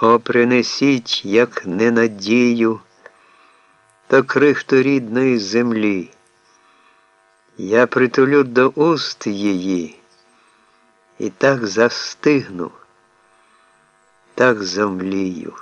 О, принесіть, як ненадію, та крихту рідної землі. Я притулю до уст її і так застигну, так зомлію.